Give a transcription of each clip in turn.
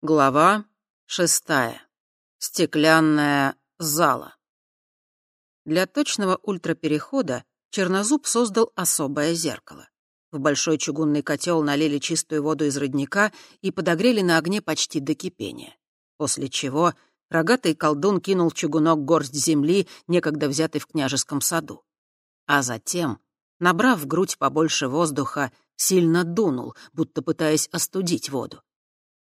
Глава шестая. Стеклянная зала. Для точного ультраперехода Чернозуб создал особое зеркало. В большой чугунный котел налили чистую воду из родника и подогрели на огне почти до кипения. После чего рогатый колдун кинул чугунок горсть земли, некогда взятой в княжеском саду. А затем, набрав в грудь побольше воздуха, сильно дунул, будто пытаясь остудить воду.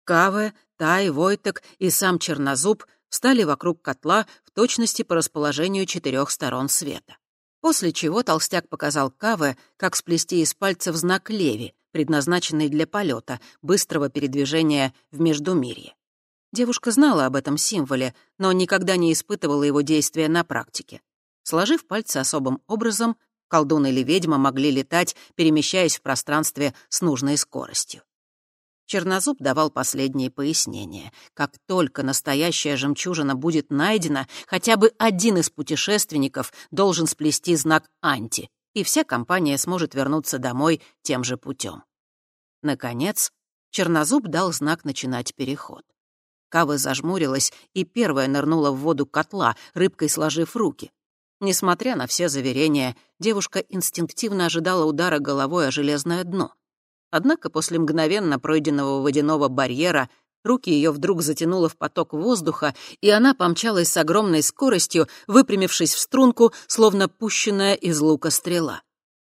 Каве, Тай, Войтек и сам Чернозуб встали вокруг котла в точности по расположению четырех сторон света. После чего толстяк показал Каве, как сплести из пальцев знак Леви, предназначенный для полета, быстрого передвижения в Междумирье. Девушка знала об этом символе, но никогда не испытывала его действия на практике. Сложив пальцы особым образом, колдун или ведьма могли летать, перемещаясь в пространстве с нужной скоростью. Чернозуб давал последние пояснения. Как только настоящая жемчужина будет найдена, хотя бы один из путешественников должен сплести знак «Анти», и вся компания сможет вернуться домой тем же путем. Наконец, Чернозуб дал знак начинать переход. Кава зажмурилась и первая нырнула в воду котла, рыбкой сложив руки. Несмотря на все заверения, девушка инстинктивно ожидала удара головой о железное дно. Однако после мгновенно пройденного водяного барьера руки ее вдруг затянуло в поток воздуха, и она помчалась с огромной скоростью, выпрямившись в струнку, словно пущенная из лука стрела.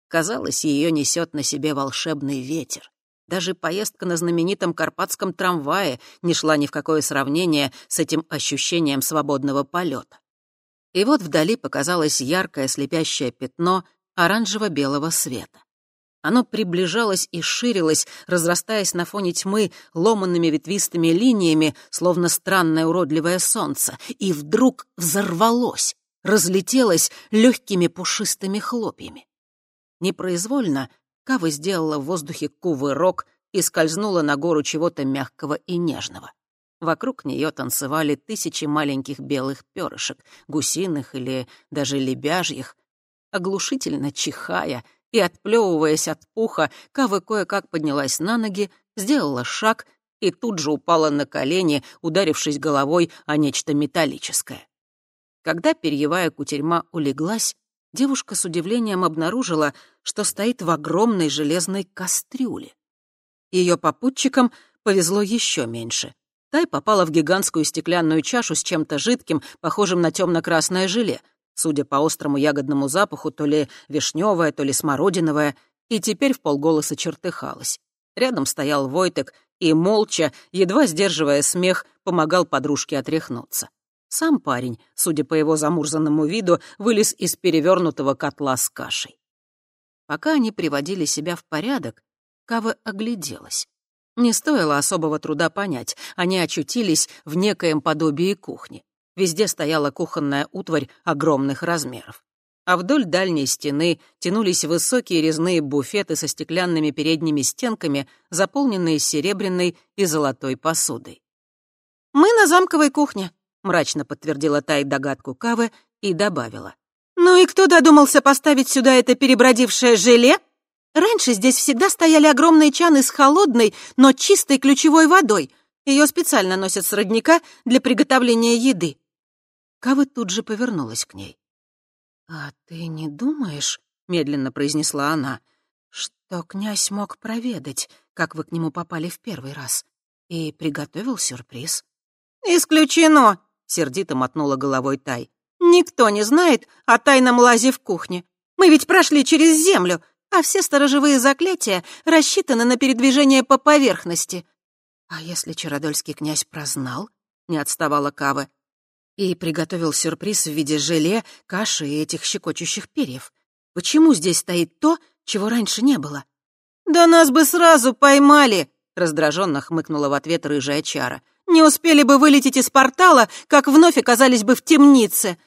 Казалось, ее несет на себе волшебный ветер. Даже поездка на знаменитом карпатском трамвае не шла ни в какое сравнение с этим ощущением свободного полета. И вот вдали показалось яркое слепящее пятно оранжево-белого света. Оно приближалось и ширилось, разрастаясь на фоне тьмы ломанными ветвистыми линиями, словно странное уродливое солнце, и вдруг взорвалось, разлетелось легкими пушистыми хлопьями. Непроизвольно Кава сделала в воздухе кувырок и скользнула на гору чего-то мягкого и нежного. Вокруг нее танцевали тысячи маленьких белых перышек, гусиных или даже лебяжьих, оглушительно чихая — и, отплевываясь от пуха, Кава кое-как поднялась на ноги, сделала шаг и тут же упала на колени, ударившись головой о нечто металлическое. Когда перьевая кутерьма улеглась, девушка с удивлением обнаружила, что стоит в огромной железной кастрюле. Ее попутчикам повезло еще меньше. Тай попала в гигантскую стеклянную чашу с чем-то жидким, похожим на темно-красное желе — Судя по острому ягодному запаху, то ли вишневая, то ли смородиновая, и теперь в полголоса чертыхалась. Рядом стоял Войтек и, молча, едва сдерживая смех, помогал подружке отряхнуться. Сам парень, судя по его замурзанному виду, вылез из перевернутого котла с кашей. Пока они приводили себя в порядок, Кава огляделась. Не стоило особого труда понять, они очутились в некоем подобии кухни. Везде стояла кухонная утварь огромных размеров. А вдоль дальней стены тянулись высокие резные буфеты со стеклянными передними стенками, заполненные серебряной и золотой посудой. «Мы на замковой кухне», — мрачно подтвердила Тай догадку Кавы и добавила. «Ну и кто додумался поставить сюда это перебродившее желе? Раньше здесь всегда стояли огромные чаны с холодной, но чистой ключевой водой. Ее специально носят с родника для приготовления еды. Кава тут же повернулась к ней. «А ты не думаешь, — медленно произнесла она, — что князь мог проведать, как вы к нему попали в первый раз, и приготовил сюрприз?» «Исключено!» — сердито мотнула головой Тай. «Никто не знает о тайном лазе в кухне. Мы ведь прошли через землю, а все сторожевые заклятия рассчитаны на передвижение по поверхности». «А если Чародольский князь прознал?» — не отставала Кава и приготовил сюрприз в виде желе, каши и этих щекочущих перьев. Почему здесь стоит то, чего раньше не было? «Да нас бы сразу поймали!» — раздраженно хмыкнула в ответ рыжая чара. «Не успели бы вылететь из портала, как вновь оказались бы в темнице!»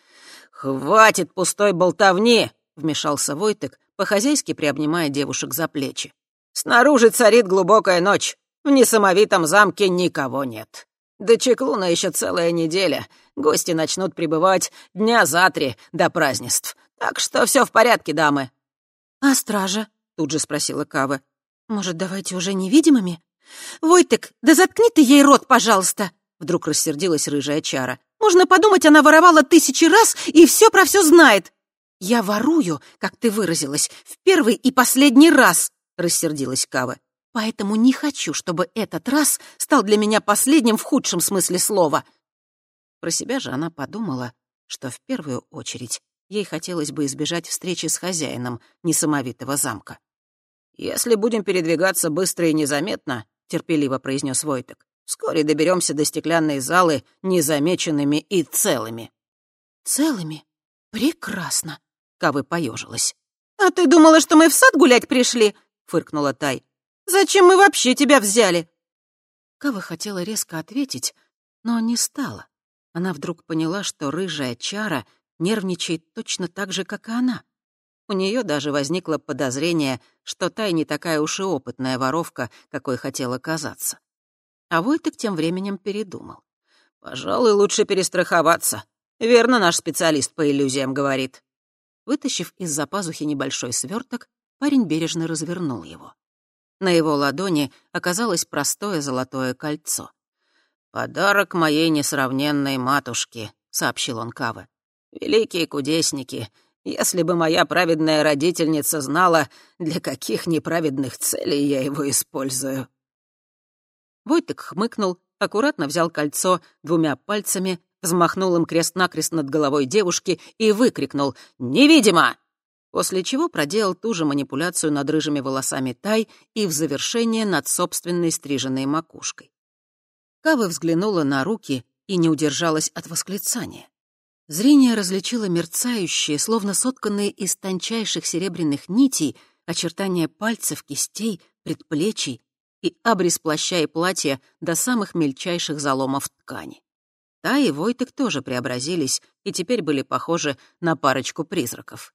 «Хватит пустой болтовни!» — вмешался Войтек, по-хозяйски приобнимая девушек за плечи. «Снаружи царит глубокая ночь. В несамовитом замке никого нет. До Чеклуна еще целая неделя. Гости начнут прибывать дня за три до празднеств. Так что все в порядке, дамы». «А стража?» — тут же спросила Кава. «Может, давайте уже невидимыми? «Войтек, да заткни ты ей рот, пожалуйста!» Вдруг рассердилась рыжая чара. «Можно подумать, она воровала тысячи раз и все про все знает!» «Я ворую, как ты выразилась, в первый и последний раз!» Рассердилась Кава. «Поэтому не хочу, чтобы этот раз стал для меня последним в худшем смысле слова!» Про себя же она подумала, что в первую очередь ей хотелось бы избежать встречи с хозяином несамовитого замка. «Если будем передвигаться быстро и незаметно», — терпеливо произнес Войтек, «вскоре доберемся до стеклянной залы незамеченными и целыми». «Целыми? Прекрасно!» — Кавы поежилась. «А ты думала, что мы в сад гулять пришли?» — фыркнула Тай. «Зачем мы вообще тебя взяли?» Кава хотела резко ответить, но не стала. Она вдруг поняла, что рыжая чара нервничает точно так же, как и она. У нее даже возникло подозрение, что Тай не такая уж и опытная воровка, какой хотела казаться. А Войтек тем временем передумал. «Пожалуй, лучше перестраховаться. Верно наш специалист по иллюзиям говорит». Вытащив из-за пазухи небольшой сверток, парень бережно развернул его. На его ладони оказалось простое золотое кольцо. «Подарок моей несравненной матушке», — сообщил он Каве. «Великие кудесники, если бы моя праведная родительница знала, для каких неправедных целей я его использую». Войтек хмыкнул, аккуратно взял кольцо двумя пальцами, взмахнул им крест-накрест над головой девушки и выкрикнул «Невидимо!» После чего проделал ту же манипуляцию над рыжими волосами Тай и в завершение над собственной стриженной макушкой. Кава взглянула на руки и не удержалась от восклицания. Зрение различило мерцающие, словно сотканные из тончайших серебряных нитей, очертания пальцев, кистей, предплечий и абрис плаща и платья до самых мельчайших заломов ткани. Та и Войтек тоже преобразились и теперь были похожи на парочку призраков.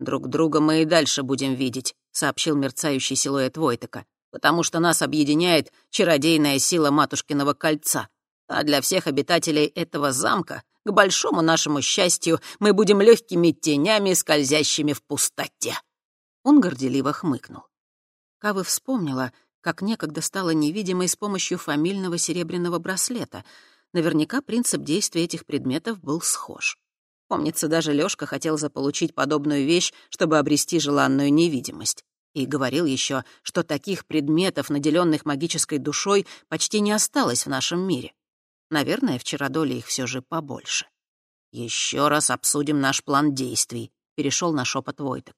«Друг друга мы и дальше будем видеть», — сообщил мерцающий силуэт Войтека, «потому что нас объединяет чародейная сила матушкиного кольца, а для всех обитателей этого замка к большому нашему счастью, мы будем легкими тенями, скользящими в пустоте». Он горделиво хмыкнул. Кавы вспомнила, как некогда стала невидимой с помощью фамильного серебряного браслета. Наверняка принцип действия этих предметов был схож. Помнится, даже Лёшка хотел заполучить подобную вещь, чтобы обрести желанную невидимость. И говорил еще, что таких предметов, наделенных магической душой, почти не осталось в нашем мире. Наверное, в Чародоле их все же побольше. Еще раз обсудим наш план действий», — перешел на шепот Войтек.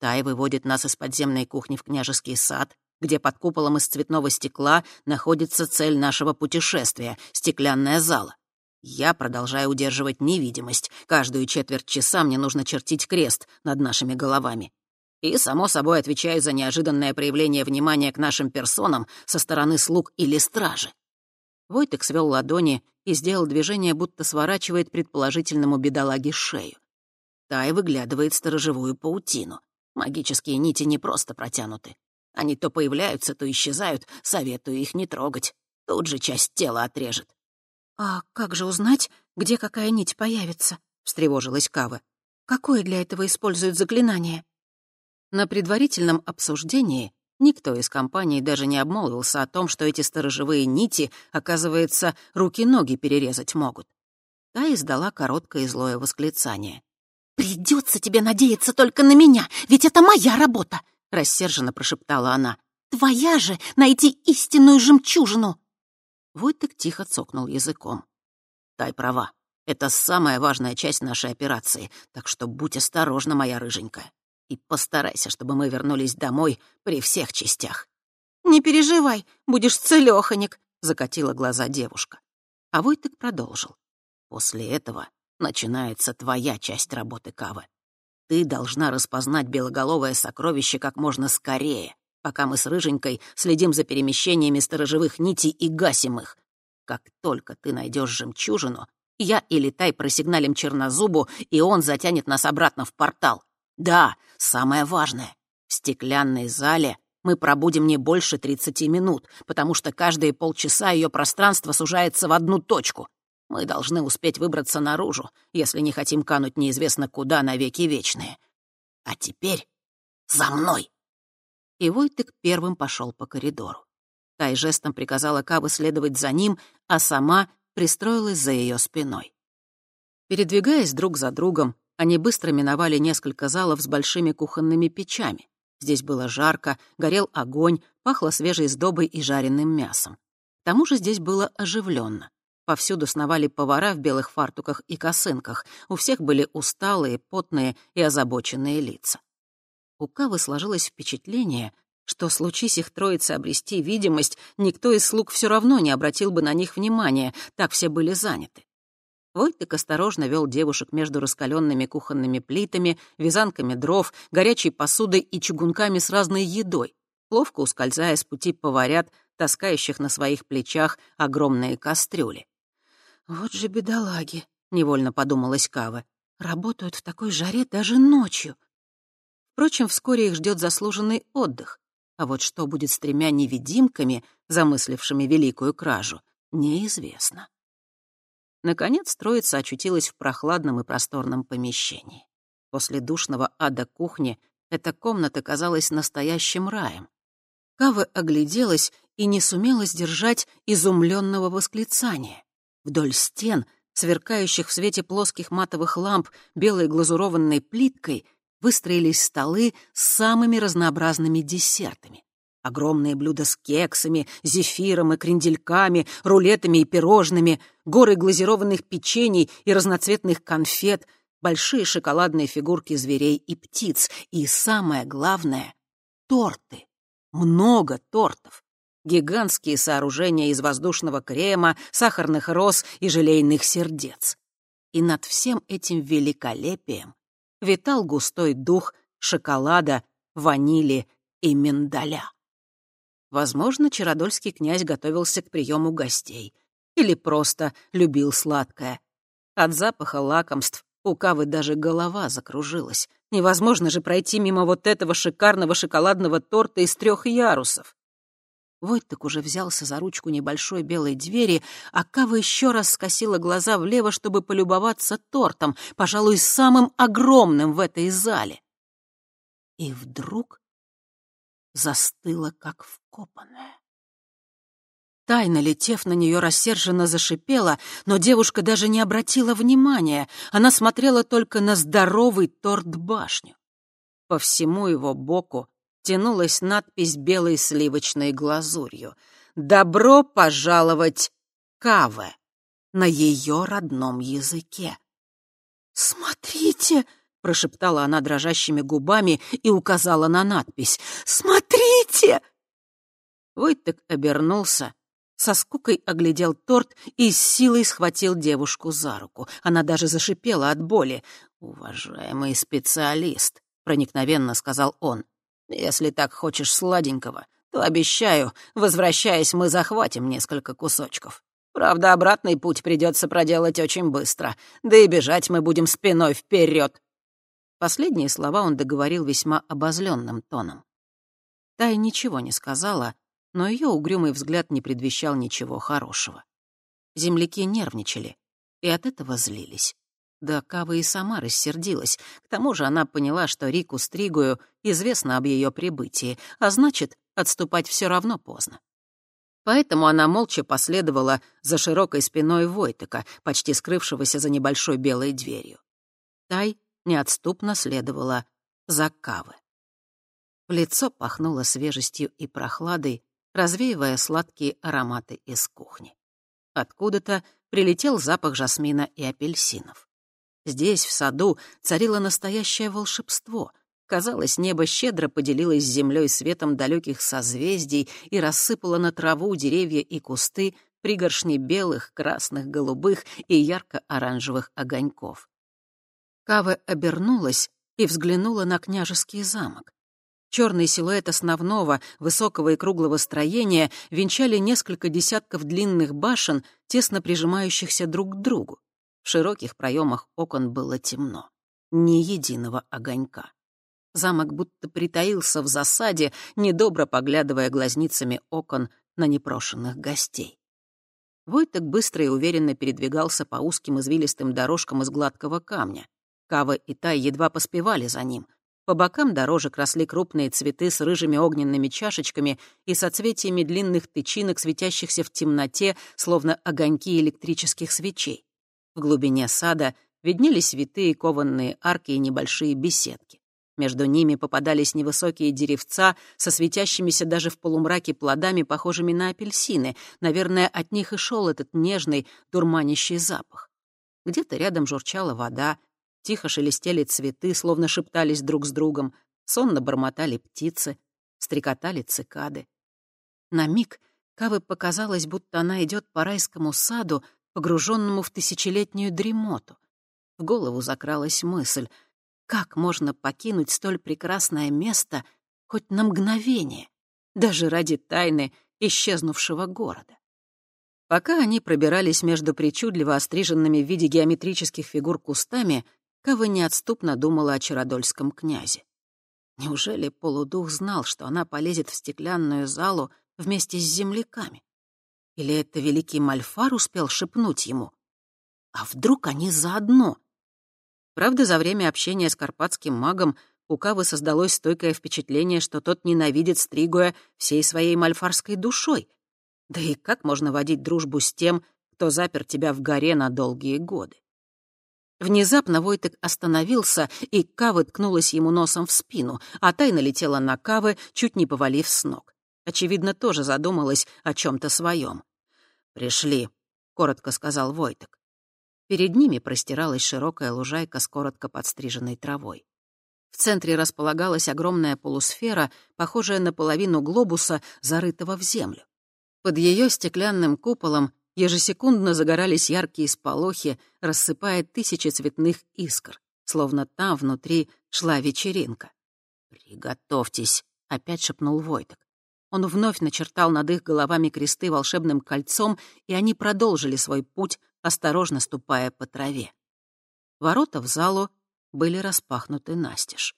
Тай выводит нас из подземной кухни в княжеский сад, где под куполом из цветного стекла находится цель нашего путешествия — стеклянная зала. Я продолжаю удерживать невидимость. Каждую четверть часа мне нужно чертить крест над нашими головами. И, само собой, отвечаю за неожиданное проявление внимания к нашим персонам со стороны слуг или стражи. Войтек свел ладони и сделал движение, будто сворачивает предположительному бедолаге шею. Тай выглядывает сторожевую паутину. Магические нити не просто протянуты. Они то появляются, то исчезают, советую их не трогать. Тут же часть тела отрежет. «А как же узнать, где какая нить появится?» — встревожилась Кава. «Какое для этого используют заклинание?» На предварительном обсуждении Никто из компании даже не обмолвился о том, что эти сторожевые нити, оказывается, руки-ноги перерезать могут. Та издала короткое и злое восклицание. «Придется тебе надеяться только на меня, ведь это моя работа!» — рассерженно прошептала она. «Твоя же найти истинную жемчужину!» Войтек тихо цокнул языком. «Тай права. Это самая важная часть нашей операции, так что будь осторожна, моя рыженькая. И постарайся, чтобы мы вернулись домой при всех частях». «Не переживай, будешь целёхонек», — закатила глаза девушка. А Войтек продолжил. «После этого начинается твоя часть работы, Кавы. Ты должна распознать белоголовое сокровище как можно скорее, пока мы с Рыженькой следим за перемещениями сторожевых нитей и гасим их. Как только ты найдешь жемчужину, я или Тай просигналим Чернозубу, и он затянет нас обратно в портал. Да, самое важное. В стеклянной зале мы пробудем не больше 30 минут, потому что каждые полчаса ее пространство сужается в одну точку. Мы должны успеть выбраться наружу, если не хотим кануть неизвестно куда навеки вечные. А теперь за мной!» И Войтек первым пошел по коридору. Тай жестом приказала Кавы следовать за ним, а сама пристроилась за ее спиной. Передвигаясь друг за другом, они быстро миновали несколько залов с большими кухонными печами. Здесь было жарко, горел огонь, пахло свежей сдобой и жареным мясом. К тому же здесь было оживленно. Повсюду сновали повара в белых фартуках и косынках. У всех были усталые, потные и озабоченные лица. У Кавы сложилось впечатление, что, случись их троице обрести видимость, никто из слуг все равно не обратил бы на них внимания, так все были заняты. Войтек осторожно вел девушек между раскаленными кухонными плитами, вязанками дров, горячей посудой и чугунками с разной едой, ловко ускользая с пути поварят, таскающих на своих плечах огромные кастрюли. «Вот же бедолаги», — невольно подумалась Кава. «Работают в такой жаре даже ночью». Впрочем, вскоре их ждет заслуженный отдых. А вот что будет с тремя невидимками, замыслившими великую кражу, неизвестно. Наконец троица очутилась в прохладном и просторном помещении. После душного ада кухни эта комната казалась настоящим раем. Кава огляделась и не сумела сдержать изумленного восклицания. Вдоль стен, сверкающих в свете плоских матовых ламп белой глазурованной плиткой, выстроились столы с самыми разнообразными десертами. Огромные блюда с кексами, зефиром и крендельками, рулетами и пирожными, горы глазированных печений и разноцветных конфет, большие шоколадные фигурки зверей и птиц и, самое главное, торты. Много тортов гигантские сооружения из воздушного крема, сахарных роз и желейных сердец. И над всем этим великолепием витал густой дух шоколада, ванили и миндаля. Возможно, Чародольский князь готовился к приему гостей или просто любил сладкое. От запаха лакомств у Кавы даже голова закружилась. Невозможно же пройти мимо вот этого шикарного шоколадного торта из трех ярусов. Войтек уже взялся за ручку небольшой белой двери, а Кава еще раз скосила глаза влево, чтобы полюбоваться тортом, пожалуй, самым огромным в этой зале. И вдруг застыла, как вкопанная. Тайна, летев на нее, рассерженно зашипела, но девушка даже не обратила внимания. Она смотрела только на здоровый торт-башню. По всему его боку тянулась надпись белой сливочной глазурью. «Добро пожаловать, Каве!» на ее родном языке. «Смотрите!» — прошептала она дрожащими губами и указала на надпись. «Смотрите!» Войтек обернулся, со скукой оглядел торт и с силой схватил девушку за руку. Она даже зашипела от боли. «Уважаемый специалист», — проникновенно сказал он, если так хочешь сладенького, то обещаю, возвращаясь, мы захватим несколько кусочков. Правда, обратный путь придется проделать очень быстро, да и бежать мы будем спиной вперед. Последние слова он договорил весьма обозленным тоном. Тай ничего не сказала, но ее угрюмый взгляд не предвещал ничего хорошего. Земляки нервничали и от этого злились. Да Кава и сама рассердилась. К тому же она поняла, что Рику Стригую известно об ее прибытии, а значит, отступать все равно поздно. Поэтому она молча последовала за широкой спиной Войтека, почти скрывшегося за небольшой белой дверью. Тай неотступно следовала за Кавы. В лицо пахнуло свежестью и прохладой, развеивая сладкие ароматы из кухни. Откуда-то прилетел запах жасмина и апельсинов. Здесь, в саду, царило настоящее волшебство. Казалось, небо щедро поделилось с землей светом далеких созвездий и рассыпало на траву, деревья и кусты пригоршни белых, красных, голубых и ярко-оранжевых огоньков. Кава обернулась и взглянула на княжеский замок. Черный силуэт основного, высокого и круглого строения венчали несколько десятков длинных башен, тесно прижимающихся друг к другу. В широких проемах окон было темно. Ни единого огонька. Замок будто притаился в засаде, недобро поглядывая глазницами окон на непрошенных гостей. Войтек быстро и уверенно передвигался по узким извилистым дорожкам из гладкого камня. Кава и Тай едва поспевали за ним. По бокам дорожек росли крупные цветы с рыжими огненными чашечками и соцветиями длинных тычинок, светящихся в темноте, словно огоньки электрических свечей. В глубине сада виднелись витые кованные арки и небольшие беседки. Между ними попадались невысокие деревца со светящимися даже в полумраке плодами, похожими на апельсины. Наверное, от них и шел этот нежный, дурманящий запах. Где-то рядом журчала вода, Тихо шелестели цветы, словно шептались друг с другом, сонно бормотали птицы, стрекотали цикады. На миг Кавы показалось, будто она идет по райскому саду, погруженному в тысячелетнюю дремоту. В голову закралась мысль, как можно покинуть столь прекрасное место хоть на мгновение, даже ради тайны исчезнувшего города. Пока они пробирались между причудливо остриженными в виде геометрических фигур кустами, Кава неотступно думала о Чародольском князе. Неужели полудух знал, что она полезет в стеклянную залу вместе с земляками? Или это великий Мальфар успел шепнуть ему? А вдруг они заодно? Правда, за время общения с карпатским магом у Кавы создалось стойкое впечатление, что тот ненавидит Стригуя всей своей мальфарской душой. Да и как можно водить дружбу с тем, кто запер тебя в горе на долгие годы? Внезапно Войтек остановился, и Кавы ткнулась ему носом в спину, а Тайна летела на Кавы, чуть не повалив с ног. Очевидно, тоже задумалась о чем то своем. «Пришли», — коротко сказал Войтек. Перед ними простиралась широкая лужайка с коротко подстриженной травой. В центре располагалась огромная полусфера, похожая на половину глобуса, зарытого в землю. Под ее стеклянным куполом ежесекундно загорались яркие сполохи, рассыпая тысячи цветных искр, словно там внутри шла вечеринка. «Приготовьтесь», — опять шепнул Войток. Он вновь начертал над их головами кресты волшебным кольцом, и они продолжили свой путь, осторожно ступая по траве. Ворота в залу были распахнуты настежь.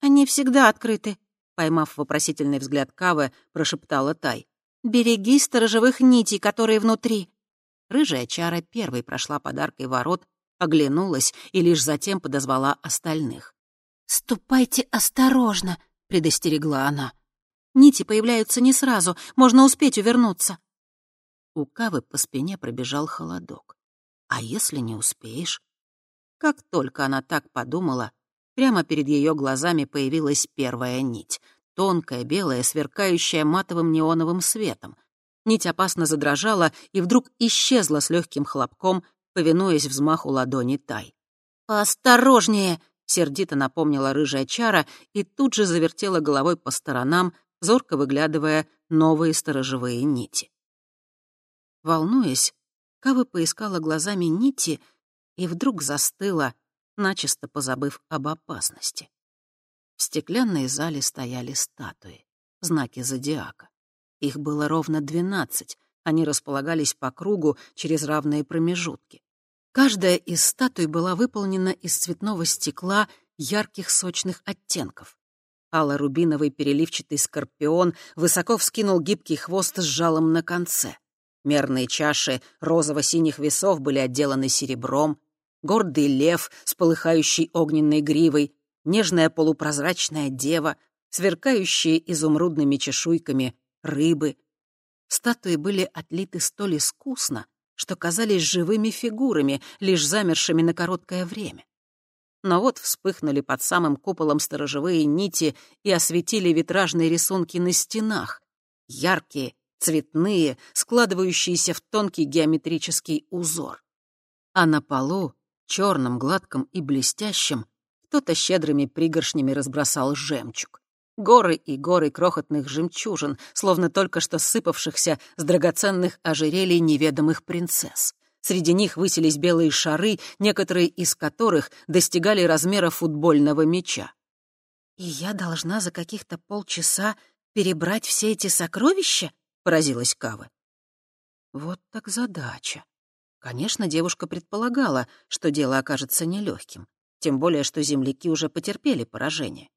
«Они всегда открыты», — поймав вопросительный взгляд Кавы, прошептала Тай. «Береги сторожевых нитей, которые внутри». Рыжая чара первой прошла подаркой ворот, оглянулась и лишь затем подозвала остальных. «Ступайте осторожно», — предостерегла она. «Нити появляются не сразу, можно успеть увернуться». У Кавы по спине пробежал холодок. «А если не успеешь?» Как только она так подумала, прямо перед ее глазами появилась первая нить тонкая, белая, сверкающая матовым неоновым светом. Нить опасно задрожала и вдруг исчезла с легким хлопком, повинуясь взмаху ладони Тай. «Осторожнее!» — сердито напомнила рыжая чара и тут же завертела головой по сторонам, зорко выглядывая новые сторожевые нити. Волнуясь, Кава поискала глазами нити и вдруг застыла, начисто позабыв об опасности. В стеклянной зале стояли статуи, знаки зодиака. Их было ровно двенадцать, они располагались по кругу через равные промежутки. Каждая из статуй была выполнена из цветного стекла ярких сочных оттенков. Алло-рубиновый переливчатый скорпион высоко вскинул гибкий хвост с жалом на конце. Мерные чаши розово-синих весов были отделаны серебром, гордый лев с полыхающей огненной гривой нежная полупрозрачная дева, сверкающие изумрудными чешуйками рыбы. Статуи были отлиты столь искусно, что казались живыми фигурами, лишь замершими на короткое время. Но вот вспыхнули под самым куполом сторожевые нити и осветили витражные рисунки на стенах. Яркие, цветные, складывающиеся в тонкий геометрический узор. А на полу, черным, гладком и блестящим, кто-то щедрыми пригоршнями разбросал жемчуг. Горы и горы крохотных жемчужин, словно только что сыпавшихся с драгоценных ожерелий неведомых принцесс. Среди них высились белые шары, некоторые из которых достигали размера футбольного мяча. «И я должна за каких-то полчаса перебрать все эти сокровища?» — поразилась Кава. Вот так задача. Конечно, девушка предполагала, что дело окажется нелегким тем более что земляки уже потерпели поражение.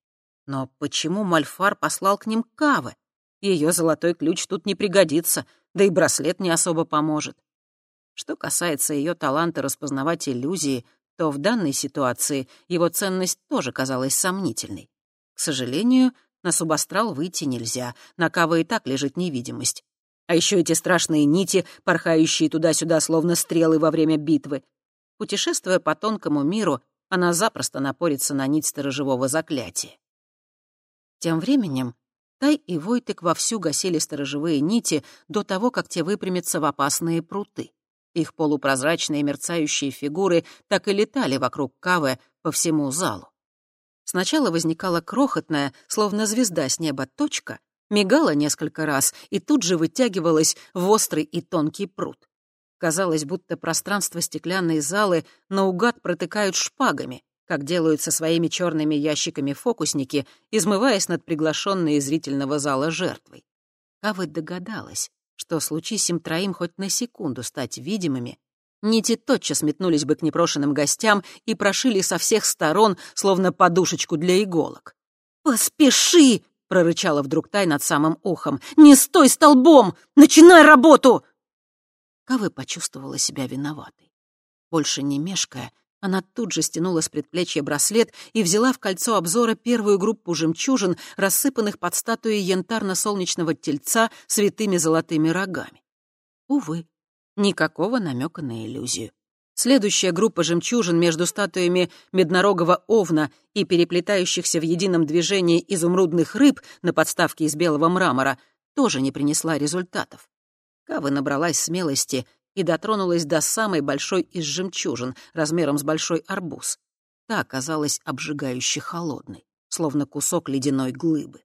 Но почему Мальфар послал к ним Кавы? Ее золотой ключ тут не пригодится, да и браслет не особо поможет. Что касается ее таланта распознавать иллюзии, то в данной ситуации его ценность тоже казалась сомнительной. К сожалению, на субастрал выйти нельзя, на Кава и так лежит невидимость. А еще эти страшные нити, порхающие туда-сюда, словно стрелы во время битвы. Путешествуя по тонкому миру, она запросто напорится на нить сторожевого заклятия. Тем временем Тай и Войтек вовсю гасили сторожевые нити до того, как те выпрямятся в опасные пруты. Их полупрозрачные мерцающие фигуры так и летали вокруг Кавы по всему залу. Сначала возникала крохотная, словно звезда с неба, точка, мигала несколько раз и тут же вытягивалась в острый и тонкий пруд. Казалось, будто пространство стеклянной залы наугад протыкают шпагами, как делают со своими черными ящиками фокусники, измываясь над приглашенной из зрительного зала жертвой. Кавы догадалась, что случись им троим хоть на секунду стать видимыми, нити тотчас метнулись бы к непрошенным гостям и прошили со всех сторон, словно подушечку для иголок. «Поспеши!» — прорычала вдруг Тай над самым ухом. «Не стой столбом! Начинай работу!» Кавы почувствовала себя виноватой. Больше не мешкая, она тут же стянула с предплечья браслет и взяла в кольцо обзора первую группу жемчужин, рассыпанных под статуей янтарно-солнечного тельца с витыми золотыми рогами. Увы, никакого намека на иллюзию. Следующая группа жемчужин между статуями меднорогого овна и переплетающихся в едином движении изумрудных рыб на подставке из белого мрамора тоже не принесла результатов. Кава набралась смелости и дотронулась до самой большой из жемчужин, размером с большой арбуз. Та оказалась обжигающе холодной, словно кусок ледяной глыбы.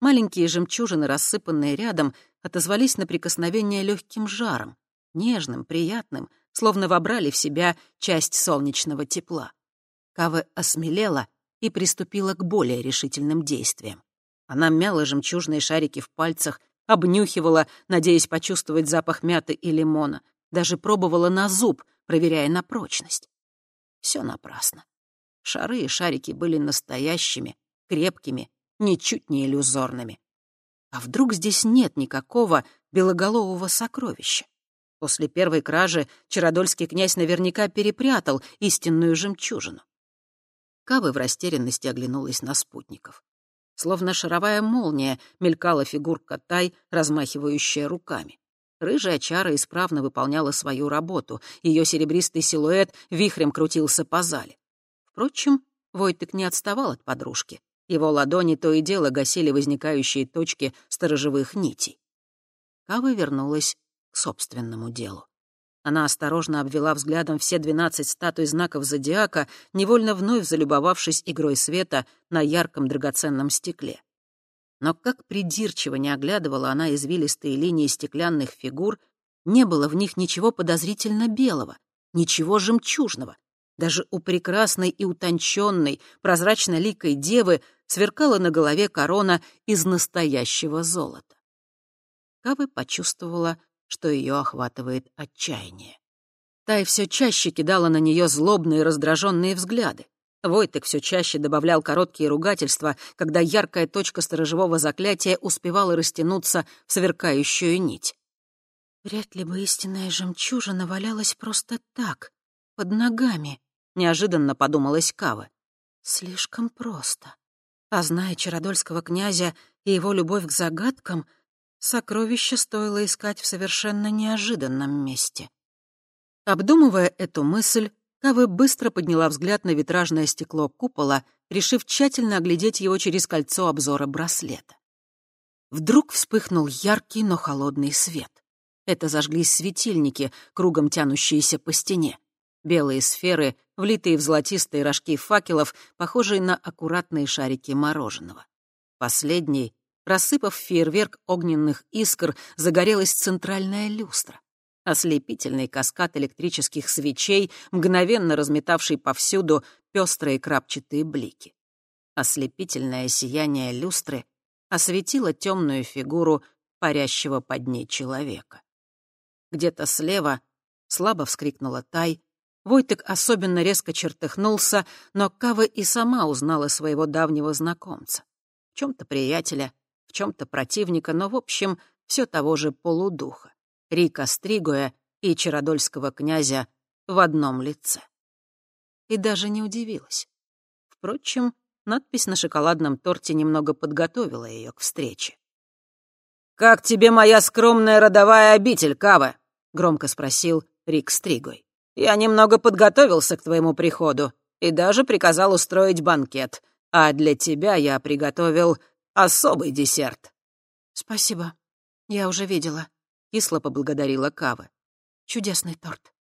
Маленькие жемчужины, рассыпанные рядом, отозвались на прикосновение легким жаром, нежным, приятным, словно вобрали в себя часть солнечного тепла. Кава осмелела и приступила к более решительным действиям. Она мяла жемчужные шарики в пальцах, обнюхивала, надеясь почувствовать запах мяты и лимона, даже пробовала на зуб, проверяя на прочность. Все напрасно. Шары и шарики были настоящими, крепкими, ничуть не иллюзорными. А вдруг здесь нет никакого белоголового сокровища? После первой кражи Чародольский князь наверняка перепрятал истинную жемчужину. Кавы в растерянности оглянулась на спутников. Словно шаровая молния мелькала фигурка Тай, размахивающая руками. Рыжая чара исправно выполняла свою работу, ее серебристый силуэт вихрем крутился по зале. Впрочем, Войтык не отставал от подружки. Его ладони то и дело гасили возникающие точки сторожевых нитей. Кава вернулась к собственному делу. Она осторожно обвела взглядом все двенадцать статуй знаков зодиака, невольно вновь залюбовавшись игрой света на ярком драгоценном стекле. Но как придирчиво не оглядывала она извилистые линии стеклянных фигур, не было в них ничего подозрительно белого, ничего жемчужного. Даже у прекрасной и утонченной, прозрачно-ликой девы сверкала на голове корона из настоящего золота. Кавы почувствовала, что ее охватывает отчаяние. Тай все чаще кидала на нее злобные раздраженные взгляды. Войтек все чаще добавлял короткие ругательства, когда яркая точка сторожевого заклятия успевала растянуться в сверкающую нить. «Вряд ли бы истинная жемчужина валялась просто так, под ногами», — неожиданно подумалась Кава. «Слишком просто. А зная Чародольского князя и его любовь к загадкам, сокровище стоило искать в совершенно неожиданном месте». Обдумывая эту мысль, Кавы быстро подняла взгляд на витражное стекло купола, решив тщательно оглядеть его через кольцо обзора браслета. Вдруг вспыхнул яркий, но холодный свет. Это зажглись светильники, кругом тянущиеся по стене. Белые сферы, влитые в золотистые рожки факелов, похожие на аккуратные шарики мороженого. Последний, рассыпав фейерверк огненных искр, загорелась центральная люстра ослепительный каскад электрических свечей, мгновенно разметавший повсюду пестрые крапчатые блики. Ослепительное сияние люстры осветило темную фигуру парящего под ней человека. Где-то слева слабо вскрикнула Тай, Войтек особенно резко чертыхнулся, но Кава и сама узнала своего давнего знакомца. В чем-то приятеля, в чем-то противника, но, в общем, все того же полудуха. Рика Стригоя и Чародольского князя в одном лице. И даже не удивилась. Впрочем, Надпись на шоколадном торте немного подготовила ее к встрече. «Как тебе моя скромная родовая обитель, Кава?» — громко спросил Рик Стригой. «Я немного подготовился к твоему приходу и даже приказал устроить банкет, а для тебя я приготовил особый десерт». «Спасибо. Я уже видела», — кисло поблагодарила Кава. «Чудесный торт».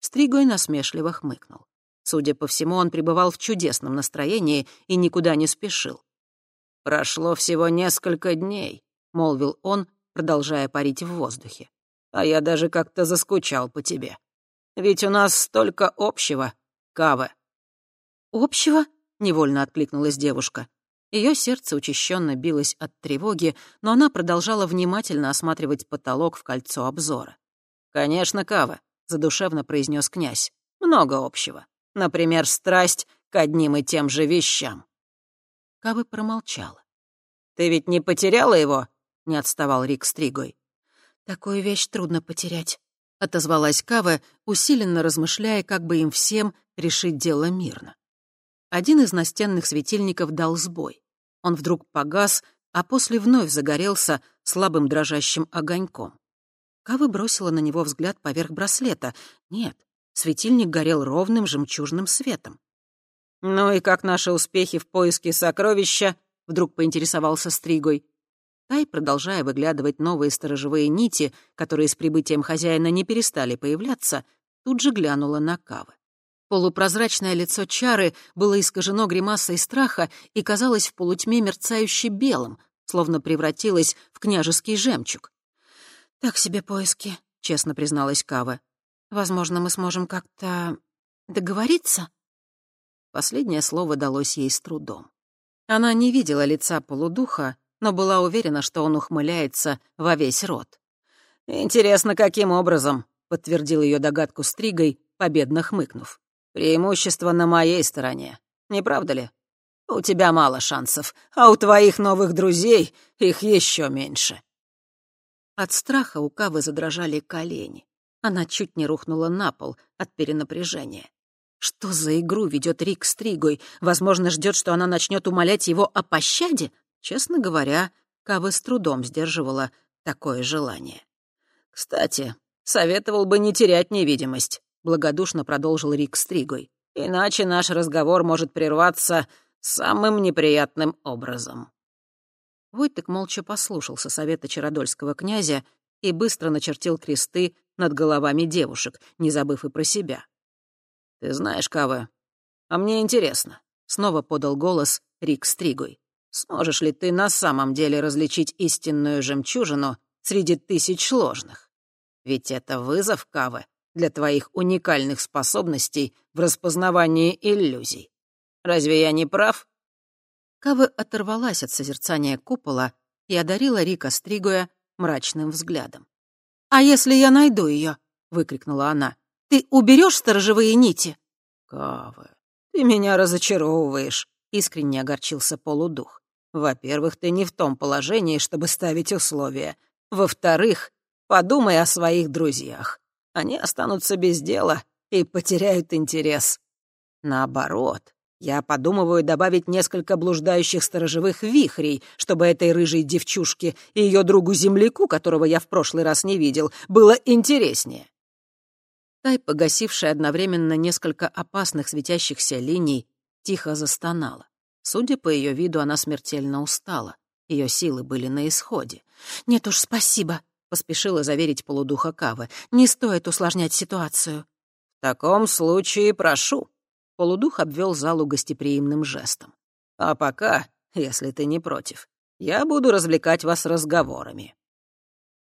Стригой насмешливо хмыкнул. Судя по всему, он пребывал в чудесном настроении и никуда не спешил. «Прошло всего несколько дней», — молвил он, продолжая парить в воздухе. «А я даже как-то заскучал по тебе. Ведь у нас столько общего, Кава». «Общего?» — невольно откликнулась девушка. Ее сердце учащенно билось от тревоги, но она продолжала внимательно осматривать потолок в кольцо обзора. «Конечно, Кава», — задушевно произнес князь. «Много общего. Например, страсть к одним и тем же вещам». Кава промолчала. «Ты ведь не потеряла его?» — не отставал Рик Стригой. «Такую вещь трудно потерять», — отозвалась Кава, усиленно размышляя, как бы им всем решить дело мирно. Один из настенных светильников дал сбой. Он вдруг погас, а после вновь загорелся слабым дрожащим огоньком. Кава бросила на него взгляд поверх браслета. Нет, светильник горел ровным жемчужным светом. «Ну и как наши успехи в поиске сокровища?» — вдруг поинтересовался Стригой. Тай, продолжая выглядывать новые сторожевые нити, которые с прибытием хозяина не перестали появляться, тут же глянула на Кавы. Полупрозрачное лицо Чары было искажено гримасой страха и казалось в полутьме мерцающе белым, словно превратилось в княжеский жемчуг. «Так себе поиски», — честно призналась Кава. «Возможно, мы сможем как-то договориться?» Последнее слово далось ей с трудом. Она не видела лица полудуха, но была уверена, что он ухмыляется во весь рот. «Интересно, каким образом?» — подтвердил ее догадку Стригой, победно хмыкнув. «Преимущество на моей стороне, не правда ли? У тебя мало шансов, а у твоих новых друзей их еще меньше». От страха у Кавы задрожали колени. Она чуть не рухнула на пол от перенапряжения. Что за игру ведет Рик с Тригой? Возможно, ждет, что она начнет умолять его о пощаде? Честно говоря, Кава с трудом сдерживала такое желание. «Кстати, советовал бы не терять невидимость», — благодушно продолжил Рик Стригой. «Иначе наш разговор может прерваться самым неприятным образом». Войтек молча послушался совета Чародольского князя и быстро начертил кресты над головами девушек, не забыв и про себя. «Ты знаешь, Кава, а мне интересно», — снова подал голос Рик Стригой. Сможешь ли ты на самом деле различить истинную жемчужину среди тысяч ложных? Ведь это вызов, Кавы, для твоих уникальных способностей в распознавании иллюзий. Разве я не прав?» Кавы оторвалась от созерцания купола и одарила Рика Стригуя мрачным взглядом. «А если я найду ее? выкрикнула она. «Ты уберешь сторожевые нити?» «Кавы, ты меня разочаровываешь», — искренне огорчился полудух. Во-первых, ты не в том положении, чтобы ставить условия. Во-вторых, подумай о своих друзьях. Они останутся без дела и потеряют интерес. Наоборот, я подумываю добавить несколько блуждающих сторожевых вихрей, чтобы этой рыжей девчушке и ее другу-земляку, которого я в прошлый раз не видел, было интереснее. Тай, погасившая одновременно несколько опасных светящихся линий, тихо застонала. Судя по ее виду, она смертельно устала. Ее силы были на исходе. «Нет уж, спасибо», — поспешила заверить полудуха Кавы. «Не стоит усложнять ситуацию». «В таком случае прошу». Полудух обвел залу гостеприимным жестом. «А пока, если ты не против, я буду развлекать вас разговорами».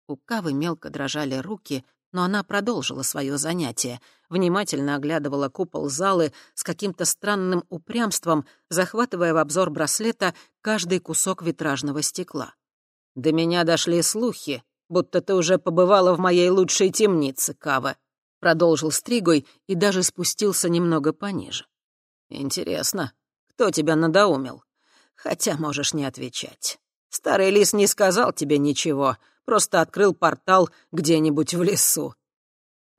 У Кавы мелко дрожали руки, но она продолжила свое занятие, внимательно оглядывала купол залы с каким-то странным упрямством, захватывая в обзор браслета каждый кусок витражного стекла. «До меня дошли слухи, будто ты уже побывала в моей лучшей темнице, Кава», продолжил Стригой и даже спустился немного пониже. «Интересно, кто тебя надоумил? Хотя можешь не отвечать. Старый лис не сказал тебе ничего, просто открыл портал где-нибудь в лесу.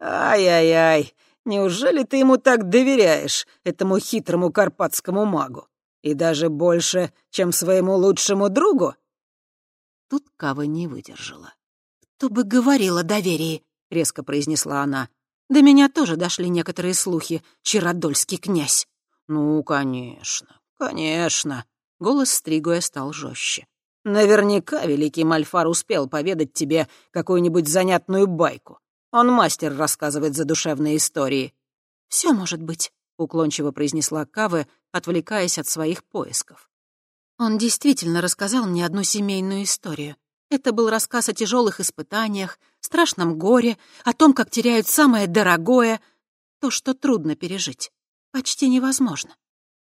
Ай-яй-яй, неужели ты ему так доверяешь, этому хитрому карпатскому магу? И даже больше, чем своему лучшему другу?» Тут Кава не выдержала. «Кто бы говорил о доверии?» — резко произнесла она. «До меня тоже дошли некоторые слухи, Чародольский князь». «Ну, конечно, конечно». Голос Стригуя стал жестче. «Наверняка великий Мальфар успел поведать тебе какую-нибудь занятную байку. Он мастер рассказывать задушевные истории». «Все может быть», — уклончиво произнесла Каве, отвлекаясь от своих поисков. «Он действительно рассказал мне одну семейную историю. Это был рассказ о тяжелых испытаниях, страшном горе, о том, как теряют самое дорогое, то, что трудно пережить. Почти невозможно.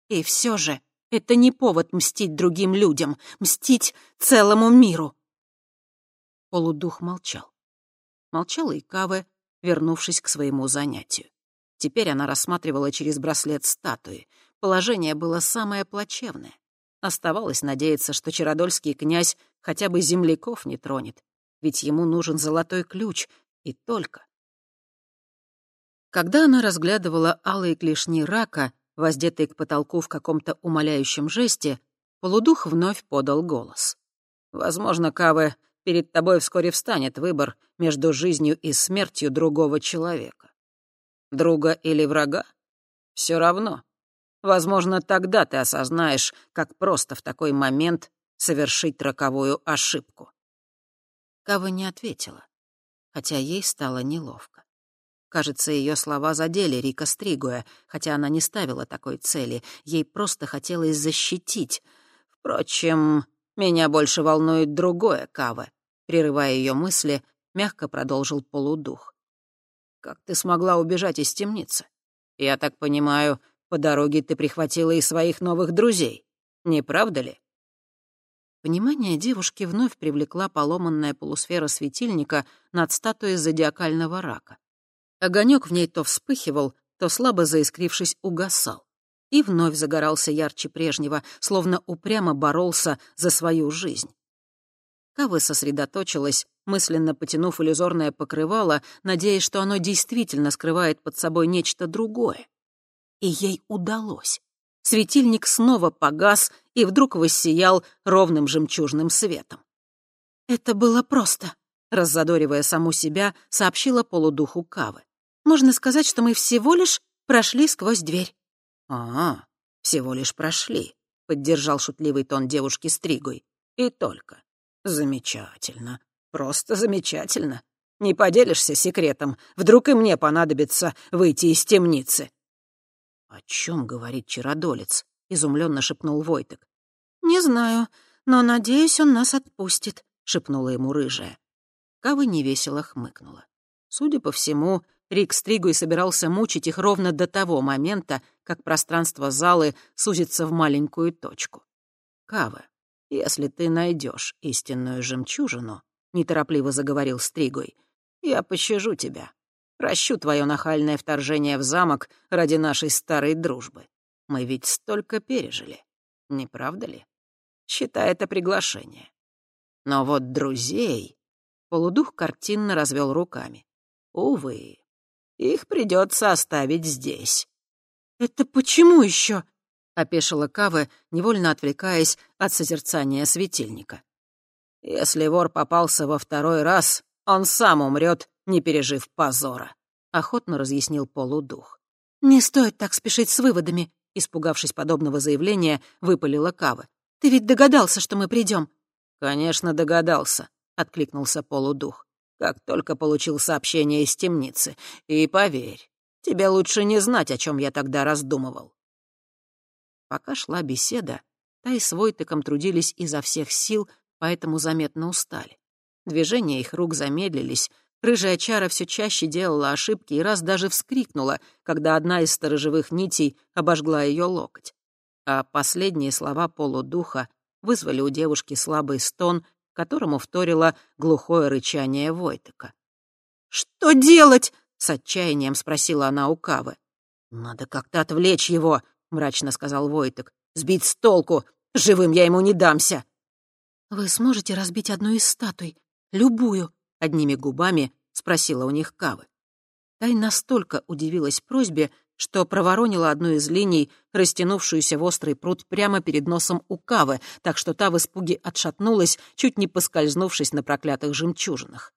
И все же это не повод мстить другим людям, мстить целому миру. Полудух молчал. Молчала и Каве, вернувшись к своему занятию. Теперь она рассматривала через браслет статуи. Положение было самое плачевное. Оставалось надеяться, что Чародольский князь хотя бы земляков не тронет, ведь ему нужен золотой ключ, и только. Когда она разглядывала алые клешни рака, воздетые к потолку в каком-то умоляющем жесте, полудух вновь подал голос. «Возможно, Каве, перед тобой вскоре встанет выбор между жизнью и смертью другого человека. Друга или врага? Все равно. Возможно, тогда ты осознаешь, как просто в такой момент совершить роковую ошибку. Кава не ответила, хотя ей стало неловко. Кажется, ее слова задели Рика Стригуя, хотя она не ставила такой цели, ей просто хотелось защитить. Впрочем, меня больше волнует другое, Кава. Прерывая ее мысли, мягко продолжил полудух. Как ты смогла убежать из темницы? Я так понимаю, по дороге ты прихватила и своих новых друзей, не правда ли?» Внимание девушки вновь привлекла поломанная полусфера светильника над статуей зодиакального рака. Огонек в ней то вспыхивал, то слабо заискрившись угасал. И вновь загорался ярче прежнего, словно упрямо боролся за свою жизнь. Кава сосредоточилась, мысленно потянув иллюзорное покрывало, надеясь, что оно действительно скрывает под собой нечто другое. И ей удалось. Светильник снова погас и вдруг воссиял ровным жемчужным светом. «Это было просто», — раззадоривая саму себя, сообщила полудуху Кавы. «Можно сказать, что мы всего лишь прошли сквозь дверь». «А, всего лишь прошли», — поддержал шутливый тон девушки Стригой. «И только. «Замечательно. Просто замечательно. Не поделишься секретом. Вдруг и мне понадобится выйти из темницы». «О чем говорит чародолец?» — изумленно шепнул Войтек. «Не знаю, но, надеюсь, он нас отпустит», — шепнула ему рыжая. Кавы невесело хмыкнула. Судя по всему, Рик Стригуй собирался мучить их ровно до того момента, как пространство залы сузится в маленькую точку. Кавы, «Если ты найдешь истинную жемчужину», — неторопливо заговорил Стригой, — «я пощажу тебя. Прощу твое нахальное вторжение в замок ради нашей старой дружбы. Мы ведь столько пережили, не правда ли? Считай это приглашение. Но вот друзей...» Полудух картинно развел руками. «Увы, их придется оставить здесь». «Это почему еще? — опешила Каве, невольно отвлекаясь от созерцания светильника. «Если вор попался во второй раз, он сам умрет, не пережив позора», — охотно разъяснил полудух. «Не стоит так спешить с выводами», — испугавшись подобного заявления, выпалила Кавы. «Ты ведь догадался, что мы придем?» «Конечно, догадался», — откликнулся полудух. «Как только получил сообщение из темницы. И поверь, тебе лучше не знать, о чем я тогда раздумывал. Пока шла беседа, Тай с Войтыком трудились изо всех сил, поэтому заметно устали. Движения их рук замедлились, рыжая чара все чаще делала ошибки и раз даже вскрикнула, когда одна из сторожевых нитей обожгла ее локоть. А последние слова полудуха вызвали у девушки слабый стон, которому вторило глухое рычание Войтыка. «Что делать?» — с отчаянием спросила она у Кавы. «Надо как-то отвлечь его», — мрачно сказал Войтек. «Сбить с толку! Живым я ему не дамся!» «Вы сможете разбить одну из статуй? Любую?» — одними губами спросила у них Кавы. Тай настолько удивилась просьбе, что проворонила одну из линий, растянувшуюся в острый пруд прямо перед носом у Кавы, так что та в испуге отшатнулась, чуть не поскользнувшись на проклятых жемчужинах.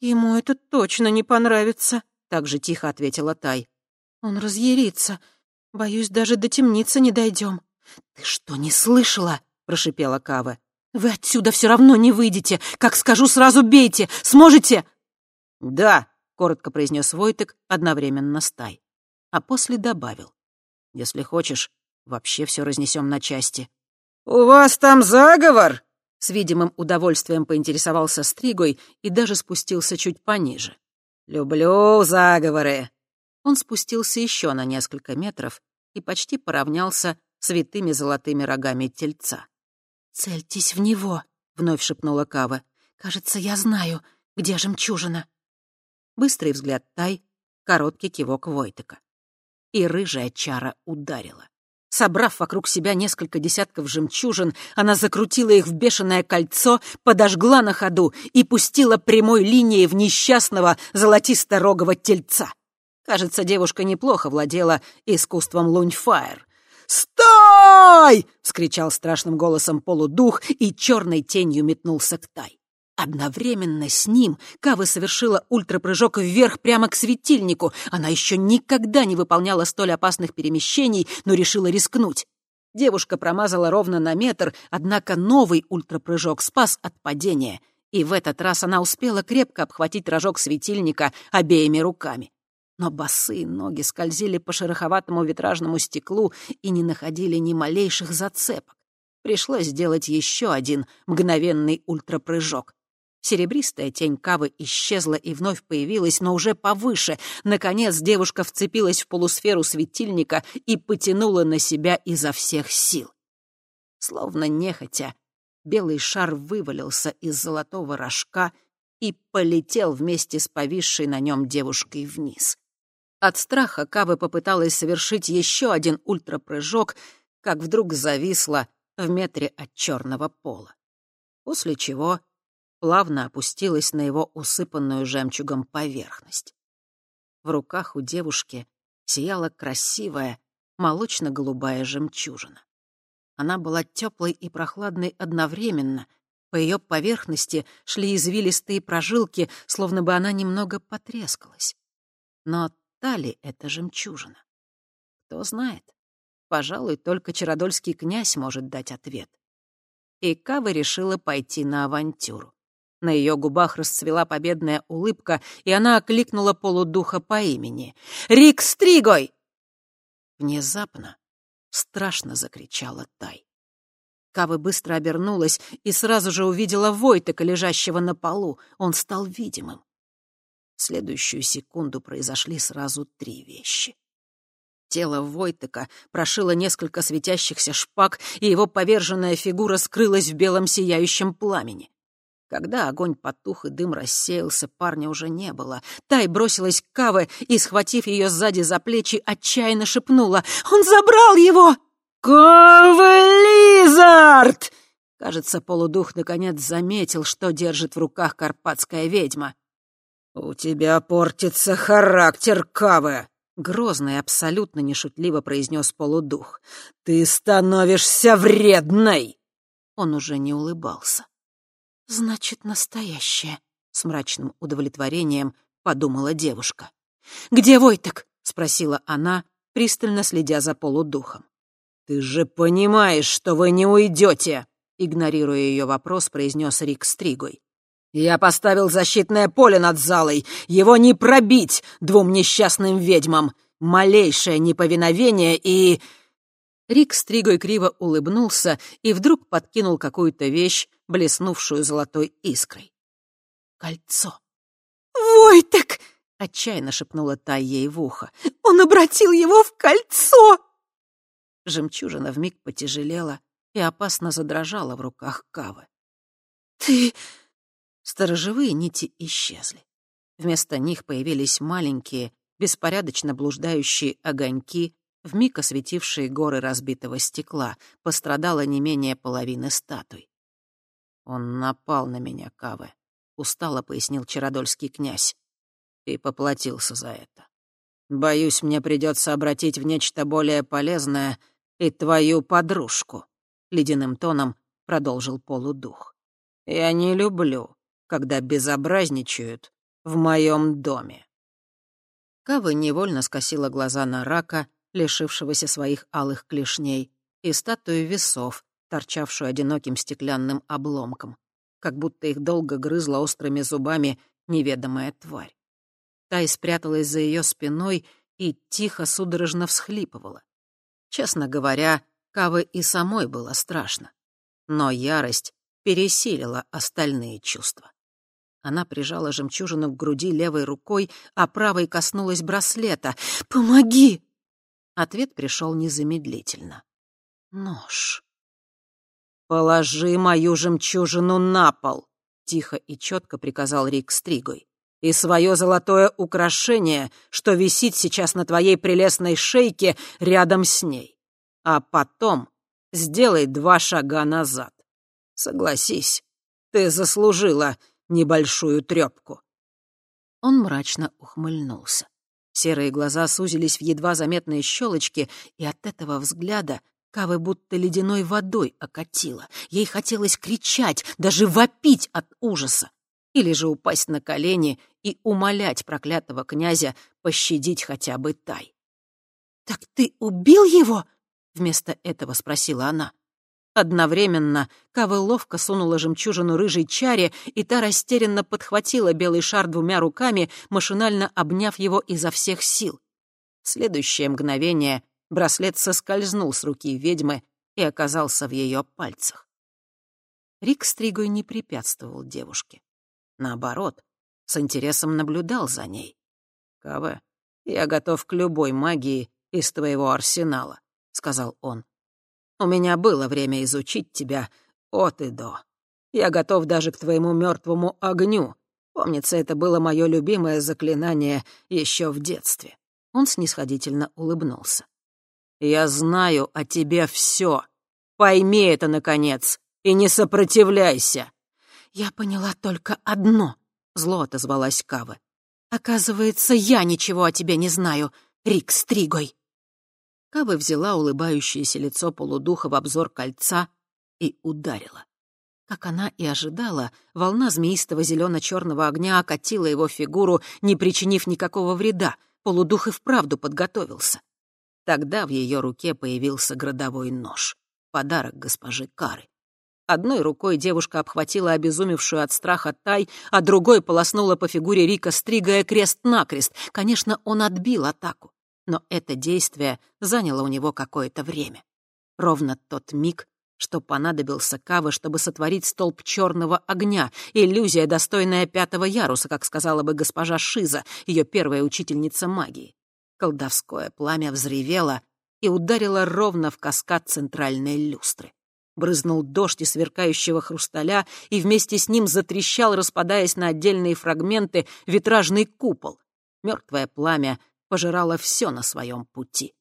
«Ему это точно не понравится», — так же тихо ответила Тай. «Он разъярится. Боюсь, даже до темницы не дойдем». «Ты что, не слышала?» — прошипела Кава. «Вы отсюда все равно не выйдете. Как скажу, сразу бейте. Сможете?» «Да», — коротко произнес Войтек одновременно с Тай. А после добавил. «Если хочешь, вообще все разнесем на части». «У вас там заговор?» С видимым удовольствием поинтересовался Стригой и даже спустился чуть пониже. «Люблю заговоры!» Он спустился еще на несколько метров и почти поравнялся с витыми золотыми рогами тельца. «Цельтесь в него», — вновь шепнула Кава. «Кажется, я знаю, где жемчужина». Быстрый взгляд Тай, короткий кивок Войтека. И рыжая чара ударила. Собрав вокруг себя несколько десятков жемчужин, она закрутила их в бешеное кольцо, подожгла на ходу и пустила прямой линией в несчастного золотисто-рогого тельца. Кажется, девушка неплохо владела искусством луньфайр. «Стой!» — вскричал страшным голосом полудух и черной тенью метнулся к Тай. Одновременно с ним Кава совершила ультрапрыжок вверх прямо к светильнику. Она еще никогда не выполняла столь опасных перемещений, но решила рискнуть. Девушка промазала ровно на метр, однако новый ультрапрыжок спас от падения. И в этот раз она успела крепко обхватить рожок светильника обеими руками. Но босые ноги скользили по шероховатому витражному стеклу и не находили ни малейших зацепок. Пришлось сделать еще один мгновенный ультрапрыжок. Серебристая тень Кавы исчезла и вновь появилась, но уже повыше. Наконец девушка вцепилась в полусферу светильника и потянула на себя изо всех сил. Словно нехотя, белый шар вывалился из золотого рожка и полетел вместе с повисшей на нем девушкой вниз. От страха Кава попыталась совершить еще один ультрапрыжок, как вдруг зависла в метре от черного пола. После чего плавно опустилась на его усыпанную жемчугом поверхность. В руках у девушки сияла красивая молочно-голубая жемчужина. Она была теплой и прохладной одновременно. По ее поверхности шли извилистые прожилки, словно бы она немного потрескалась. Но ли это жемчужина? Кто знает. Пожалуй, только Чародольский князь может дать ответ. И Кава решила пойти на авантюру. На ее губах расцвела победная улыбка, и она окликнула полудуха по имени. «Рик Стригой!» Внезапно страшно закричала Тай. Кава быстро обернулась и сразу же увидела Войтека, лежащего на полу. Он стал видимым. В следующую секунду произошли сразу три вещи. Тело Войтека прошило несколько светящихся шпаг, и его поверженная фигура скрылась в белом сияющем пламени. Когда огонь потух и дым рассеялся, парня уже не было. Тай бросилась к Каве и, схватив ее сзади за плечи, отчаянно шепнула «Он забрал его!» «Каве Лизард!» Кажется, полудух наконец заметил, что держит в руках карпатская ведьма. «У тебя портится характер, Каве!» Грозно и абсолютно нешутливо произнес полудух. «Ты становишься вредной!» Он уже не улыбался. «Значит, настоящее», — с мрачным удовлетворением подумала девушка. «Где Войтек?» — спросила она, пристально следя за полудухом. «Ты же понимаешь, что вы не уйдете!» Игнорируя ее вопрос, произнес Рик Стригой. «Я поставил защитное поле над залой. Его не пробить двум несчастным ведьмам. Малейшее неповиновение и...» Рик Стригой криво улыбнулся и вдруг подкинул какую-то вещь, блеснувшую золотой искрой. «Кольцо!» «Войтек!» — отчаянно шепнула та ей в ухо. «Он обратил его в кольцо!» Жемчужина вмиг потяжелела и опасно задрожала в руках Кавы. «Ты...» Сторожевые нити исчезли. Вместо них появились маленькие, беспорядочно блуждающие огоньки, вмиг осветившие горы разбитого стекла. Пострадало не менее половины статуй. «Он напал на меня, Каве», — устало пояснил Чародольский князь. «И поплатился за это. Боюсь, мне придется обратить в нечто более полезное и твою подружку», — ледяным тоном продолжил полудух. «Я не люблю, когда безобразничают в моем доме». Кава невольно скосила глаза на рака, лишившегося своих алых клешней, и статую весов, торчавшую одиноким стеклянным обломком, как будто их долго грызла острыми зубами неведомая тварь. Тай спряталась за ее спиной и тихо, судорожно всхлипывала. Честно говоря, Кавы и самой было страшно. Но ярость пересилила остальные чувства. Она прижала жемчужину к груди левой рукой, а правой коснулась браслета. «Помоги!» Ответ пришел незамедлительно. Нож. «Положи мою жемчужину на пол!» — тихо и четко приказал Рик Стригой. «И свое золотое украшение, что висит сейчас на твоей прелестной шейке рядом с ней. А потом сделай два шага назад. Согласись, ты заслужила небольшую трёпку». Он мрачно ухмыльнулся. Серые глаза сузились в едва заметные щелочки, и от этого взгляда Кавы будто ледяной водой окатила. Ей хотелось кричать, даже вопить от ужаса. Или же упасть на колени и умолять проклятого князя пощадить хотя бы Тай. «Так ты убил его?» — вместо этого спросила она. Одновременно Кавы ловко сунула жемчужину рыжей чаре, и та растерянно подхватила белый шар двумя руками, машинально обняв его изо всех сил. В следующее мгновение Браслет соскользнул с руки ведьмы и оказался в ее пальцах. Рик Стригой не препятствовал девушке. Наоборот, с интересом наблюдал за ней. «Каве, я готов к любой магии из твоего арсенала», — сказал он. «У меня было время изучить тебя от и до. Я готов даже к твоему мертвому огню. Помнится, это было мое любимое заклинание еще в детстве». Он снисходительно улыбнулся. Я знаю о тебе все. Пойми это, наконец, и не сопротивляйся. Я поняла только одно, — зло отозвалась Кава. Оказывается, я ничего о тебе не знаю, Рик Стригой. Кава взяла улыбающееся лицо полудуха в обзор кольца и ударила. Как она и ожидала, волна змеистого зелено-черного огня окатила его фигуру, не причинив никакого вреда. Полудух и вправду подготовился. Тогда в ее руке появился градовой нож. Подарок госпожи Кары. Одной рукой девушка обхватила обезумевшую от страха Тай, а другой полоснула по фигуре Рика, стригая крест-накрест. Конечно, он отбил атаку, но это действие заняло у него какое-то время. Ровно тот миг, что понадобился Кавы, чтобы сотворить столб черного огня, иллюзия, достойная пятого яруса, как сказала бы госпожа Шиза, ее первая учительница магии. Колдовское пламя взревело и ударило ровно в каскад центральной люстры. Брызнул дождь из сверкающего хрусталя, и вместе с ним затрещал, распадаясь на отдельные фрагменты, витражный купол. Мертвое пламя пожирало все на своем пути.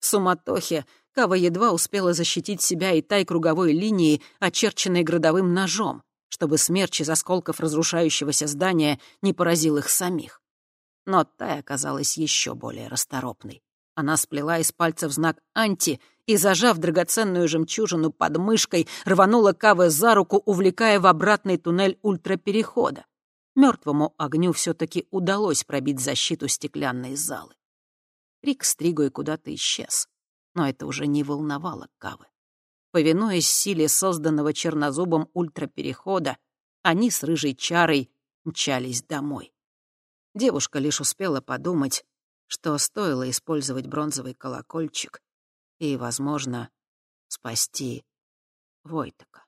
В суматохе Кава едва успела защитить себя и тай круговой линии, очерченной градовым ножом, чтобы смерч из осколков разрушающегося здания не поразил их самих. Но Тай оказалась еще более расторопной. Она сплела из пальцев знак «Анти» и, зажав драгоценную жемчужину под мышкой, рванула Кавы за руку, увлекая в обратный туннель ультраперехода. Мертвому огню все-таки удалось пробить защиту стеклянной залы. Рик с Тригой куда-то исчез, но это уже не волновало Кавы. Повинуясь силе созданного чернозубом ультраперехода, они с рыжей чарой мчались домой. Девушка лишь успела подумать, что стоило использовать бронзовый колокольчик и, возможно, спасти Войтака.